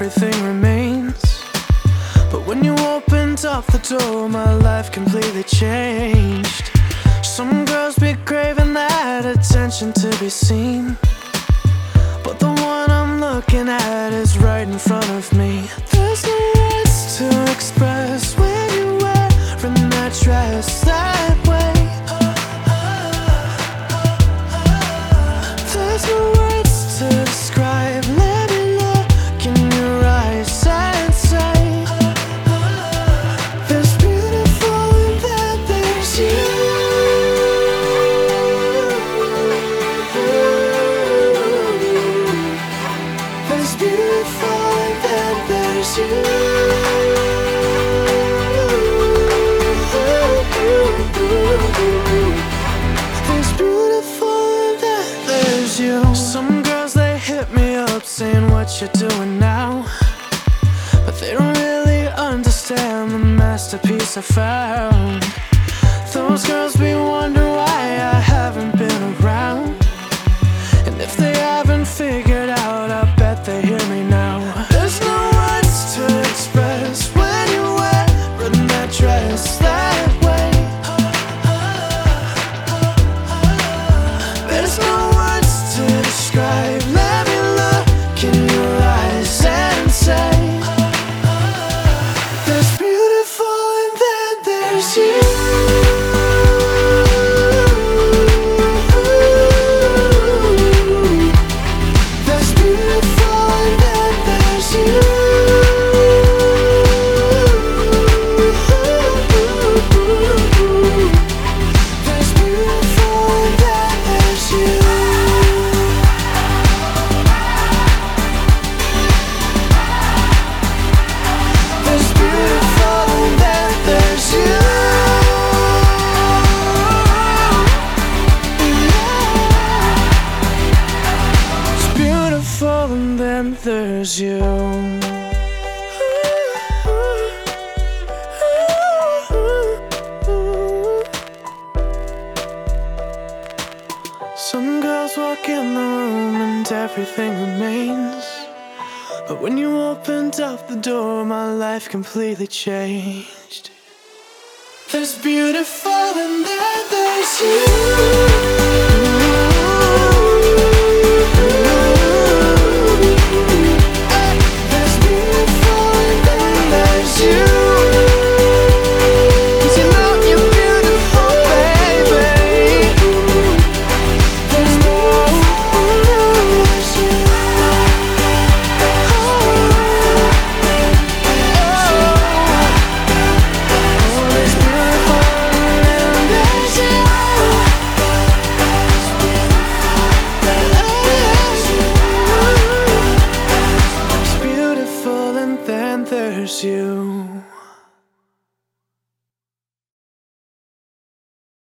everything remains. But when you opened up the door, my life completely changed. Some girls be craving that attention to be seen. But the one I'm looking at is right in front of me. There's no words to express when you're wearing that dress Some girls they hit me up saying what you're doing now, but they don't really understand the masterpiece I found. Those girls be wondering why you. Some girls walk in the room and everything remains. But when you opened up the door, my life completely changed. There's beautiful and there's you. then there's you.